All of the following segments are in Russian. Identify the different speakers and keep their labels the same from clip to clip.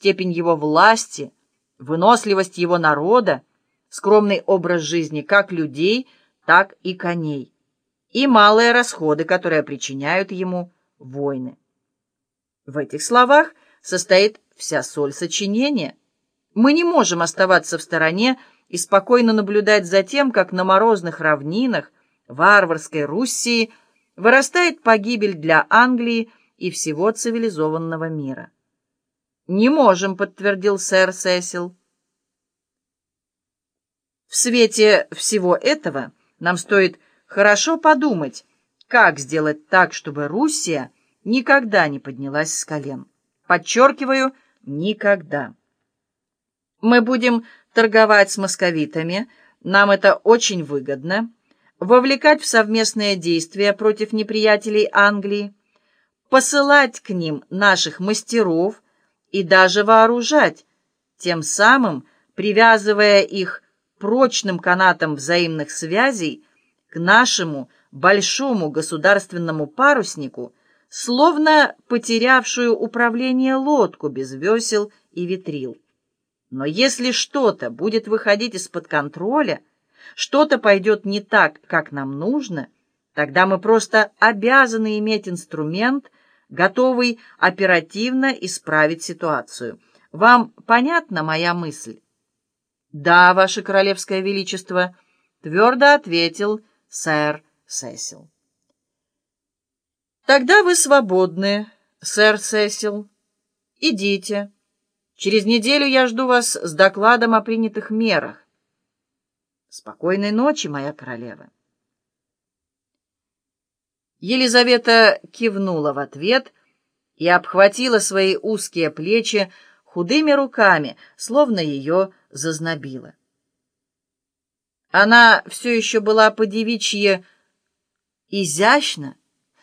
Speaker 1: степень его власти, выносливость его народа, скромный образ жизни как людей, так и коней, и малые расходы, которые причиняют ему войны. В этих словах состоит вся соль сочинения. Мы не можем оставаться в стороне и спокойно наблюдать за тем, как на морозных равнинах варварской Руссии вырастает погибель для Англии и всего цивилизованного мира. «Не можем», — подтвердил сэр Сесил. В свете всего этого нам стоит хорошо подумать, как сделать так, чтобы Руссия никогда не поднялась с колен. Подчеркиваю, никогда. Мы будем торговать с московитами, нам это очень выгодно, вовлекать в совместные действия против неприятелей Англии, посылать к ним наших мастеров и даже вооружать, тем самым привязывая их прочным канатом взаимных связей к нашему большому государственному паруснику, словно потерявшую управление лодку без весел и ветрил. Но если что-то будет выходить из-под контроля, что-то пойдет не так, как нам нужно, тогда мы просто обязаны иметь инструмент, готовый оперативно исправить ситуацию. Вам понятна моя мысль? «Да, ваше королевское величество», — твердо ответил сэр Сесил. «Тогда вы свободны, сэр Сесил. Идите. Через неделю я жду вас с докладом о принятых мерах. Спокойной ночи, моя королева». Елизавета кивнула в ответ и обхватила свои узкие плечи худыми руками, словно ее зазнобило. Она все еще была по-девичье изящна,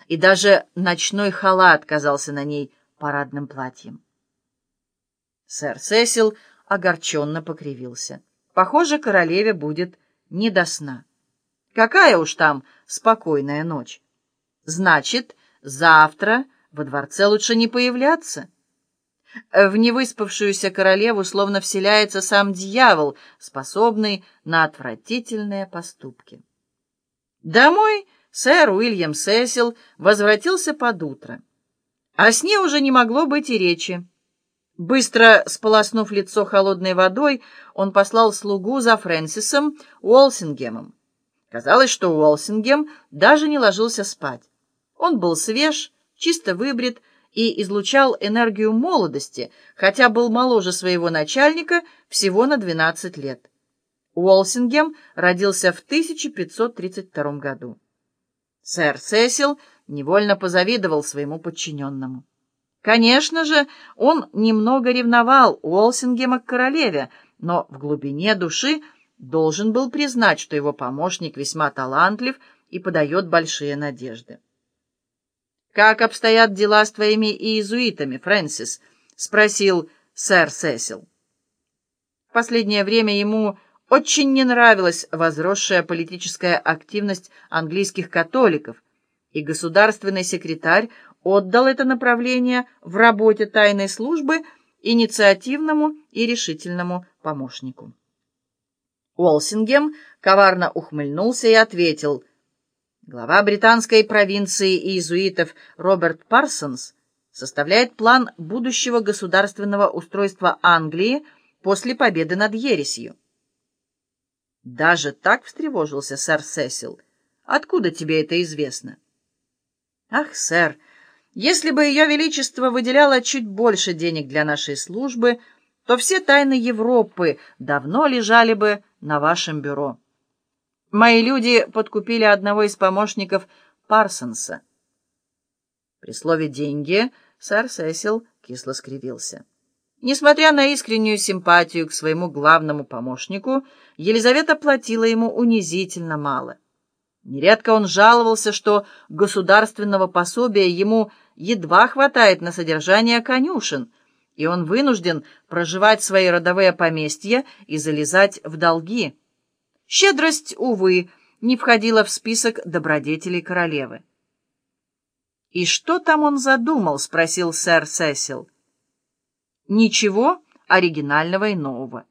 Speaker 1: и даже ночной халат казался на ней парадным платьем. Сэр Сесил огорченно покривился. Похоже, королеве будет не до сна. Какая уж там спокойная ночь. Значит, завтра во дворце лучше не появляться. В невыспавшуюся королеву словно вселяется сам дьявол, способный на отвратительные поступки. Домой сэр Уильям Сесил возвратился под утро. О сне уже не могло быть и речи. Быстро сполоснув лицо холодной водой, он послал слугу за Фрэнсисом Уолсингемом. Казалось, что Уолсингем даже не ложился спать. Он был свеж, чисто выбрит, и излучал энергию молодости, хотя был моложе своего начальника всего на 12 лет. Уолсингем родился в 1532 году. Сэр Сесил невольно позавидовал своему подчиненному. Конечно же, он немного ревновал Уолсингема к королеве, но в глубине души должен был признать, что его помощник весьма талантлив и подает большие надежды. «Как обстоят дела с твоими иезуитами, Фрэнсис?» — спросил сэр Сесил. В последнее время ему очень не нравилась возросшая политическая активность английских католиков, и государственный секретарь отдал это направление в работе тайной службы инициативному и решительному помощнику. Уолсингем коварно ухмыльнулся и ответил — Глава британской провинции иезуитов Роберт Парсонс составляет план будущего государственного устройства Англии после победы над ересью. Даже так встревожился сэр Сесил. Откуда тебе это известно? Ах, сэр, если бы ее величество выделяло чуть больше денег для нашей службы, то все тайны Европы давно лежали бы на вашем бюро. Мои люди подкупили одного из помощников Парсонса. При слове «деньги» сэр Сесил кисло скривился. Несмотря на искреннюю симпатию к своему главному помощнику, Елизавета платила ему унизительно мало. Нередко он жаловался, что государственного пособия ему едва хватает на содержание конюшен, и он вынужден проживать свои родовые поместья и залезать в долги. Щедрость, увы, не входила в список добродетелей королевы. «И что там он задумал?» — спросил сэр Сесил. Ничего оригинального и нового.